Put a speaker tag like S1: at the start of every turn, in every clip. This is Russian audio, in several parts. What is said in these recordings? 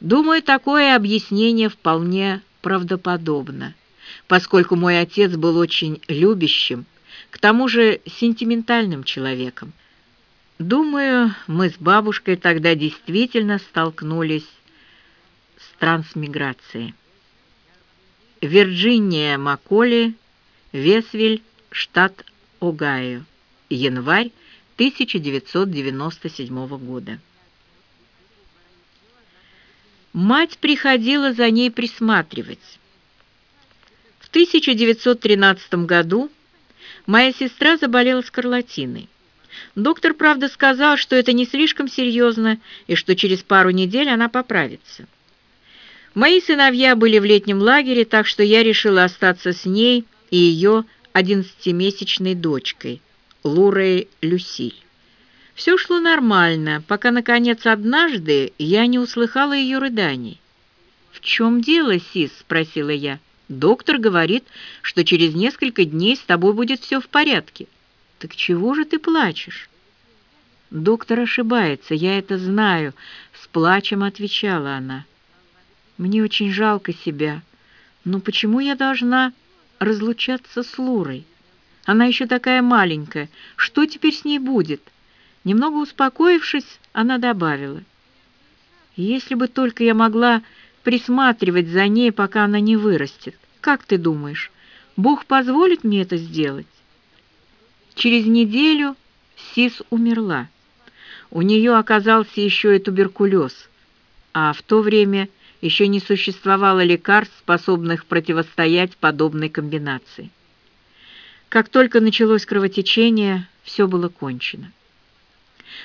S1: Думаю, такое объяснение вполне правдоподобно, поскольку мой отец был очень любящим, к тому же сентиментальным человеком. Думаю, мы с бабушкой тогда действительно столкнулись с трансмиграцией. Вирджиния Макколи, Весвиль, штат Огайо, январь 1997 года. Мать приходила за ней присматривать. В 1913 году моя сестра заболела скарлатиной. Доктор, правда, сказал, что это не слишком серьезно и что через пару недель она поправится. Мои сыновья были в летнем лагере, так что я решила остаться с ней и ее одиннадцатимесячной дочкой, Лурой Люсиль. Все шло нормально, пока, наконец, однажды я не услыхала ее рыданий. «В чем дело, Сис?» — спросила я. «Доктор говорит, что через несколько дней с тобой будет все в порядке». «Так чего же ты плачешь?» «Доктор ошибается, я это знаю», — с плачем отвечала она. «Мне очень жалко себя, но почему я должна разлучаться с Лурой? Она еще такая маленькая, что теперь с ней будет?» Немного успокоившись, она добавила. «Если бы только я могла присматривать за ней, пока она не вырастет. Как ты думаешь, Бог позволит мне это сделать?» Через неделю Сис умерла. У нее оказался еще и туберкулез, а в то время еще не существовало лекарств, способных противостоять подобной комбинации. Как только началось кровотечение, все было кончено.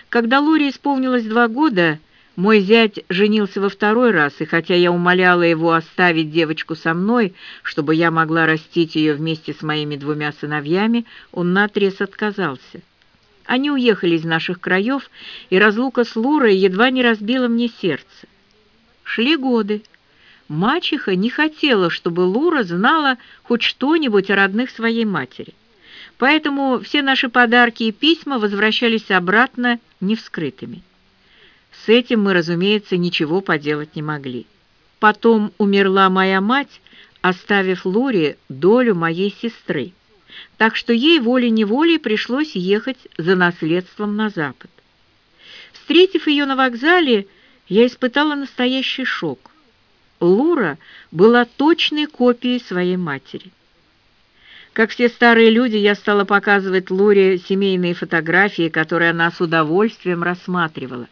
S1: Когда Лоре исполнилось два года, мой зять женился во второй раз, и хотя я умоляла его оставить девочку со мной, чтобы я могла растить ее вместе с моими двумя сыновьями, он наотрез отказался. Они уехали из наших краев, и разлука с Лурой едва не разбила мне сердце. Шли годы. Мачеха не хотела, чтобы Лура знала хоть что-нибудь о родных своей матери. Поэтому все наши подарки и письма возвращались обратно невскрытыми. С этим мы, разумеется, ничего поделать не могли. Потом умерла моя мать, оставив Луре долю моей сестры, так что ей волей-неволей пришлось ехать за наследством на запад. Встретив ее на вокзале, я испытала настоящий шок. Лура была точной копией своей матери. Как все старые люди, я стала показывать Лоре семейные фотографии, которые она с удовольствием рассматривала.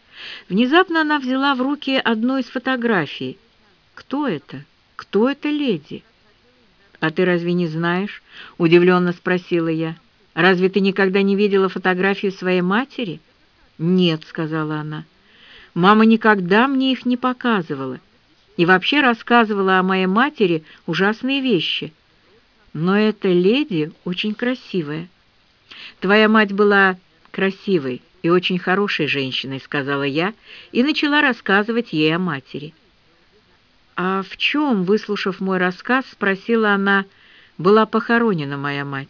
S1: Внезапно она взяла в руки одну из фотографий. «Кто это? Кто это леди?» «А ты разве не знаешь?» — удивленно спросила я. «Разве ты никогда не видела фотографию своей матери?» «Нет», — сказала она. «Мама никогда мне их не показывала и вообще рассказывала о моей матери ужасные вещи» но эта леди очень красивая. Твоя мать была красивой и очень хорошей женщиной, сказала я и начала рассказывать ей о матери. А в чем, выслушав мой рассказ, спросила она, была похоронена моя мать.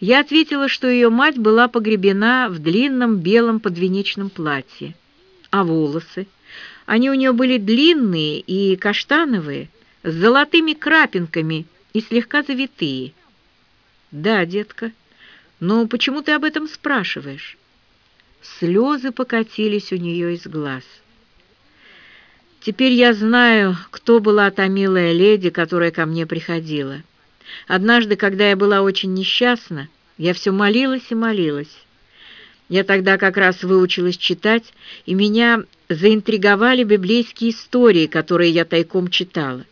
S1: Я ответила, что ее мать была погребена в длинном белом подвенечном платье. А волосы? Они у нее были длинные и каштановые, с золотыми крапинками и слегка завитые. «Да, детка, но почему ты об этом спрашиваешь?» Слезы покатились у нее из глаз. Теперь я знаю, кто была та милая леди, которая ко мне приходила. Однажды, когда я была очень несчастна, я все молилась и молилась. Я тогда как раз выучилась читать, и меня заинтриговали библейские истории, которые я тайком читала.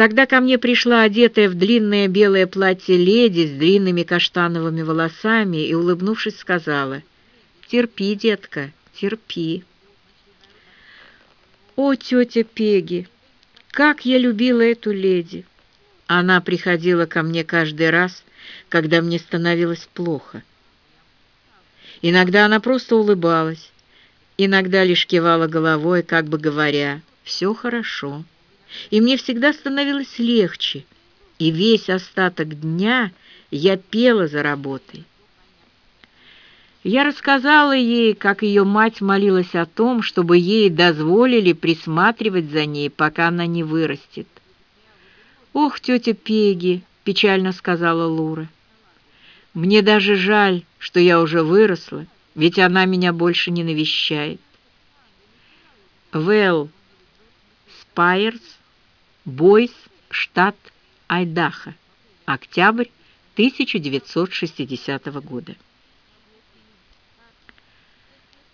S1: Тогда ко мне пришла одетая в длинное белое платье леди с длинными каштановыми волосами и, улыбнувшись, сказала, «Терпи, детка, терпи». О, тетя Пеги, как я любила эту леди! Она приходила ко мне каждый раз, когда мне становилось плохо. Иногда она просто улыбалась, иногда лишь кивала головой, как бы говоря, «Все хорошо» и мне всегда становилось легче, и весь остаток дня я пела за работой. Я рассказала ей, как ее мать молилась о том, чтобы ей дозволили присматривать за ней, пока она не вырастет. «Ох, тетя Пеги!» — печально сказала Лура. «Мне даже жаль, что я уже выросла, ведь она меня больше не навещает». Вэл Спайерс, Бойс, штат Айдахо, октябрь 1960 года.